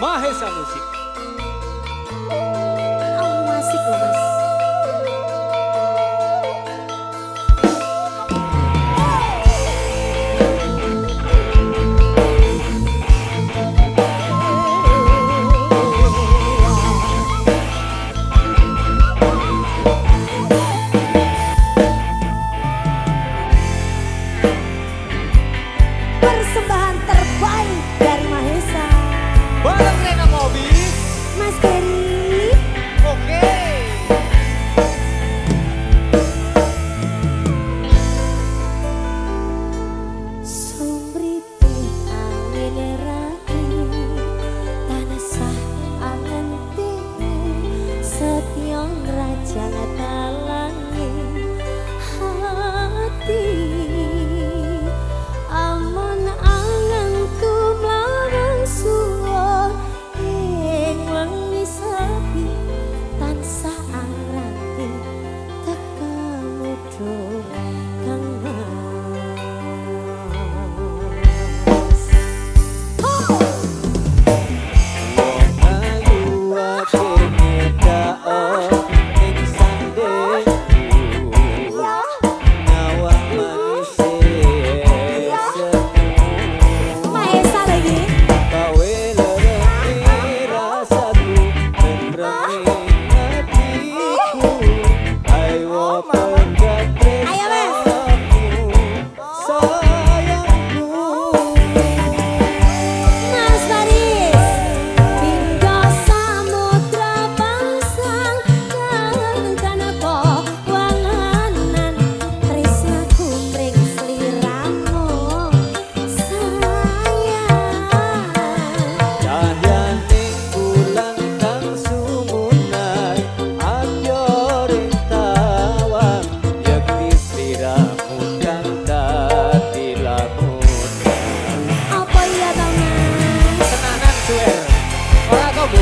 माँ है सानू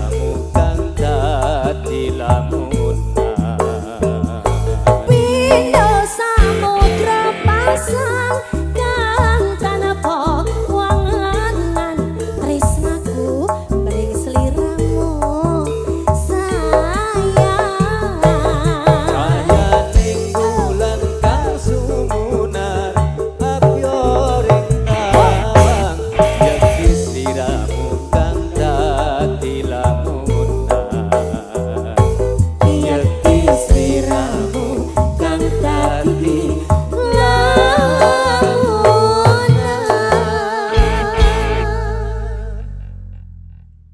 amor.